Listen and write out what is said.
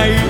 night.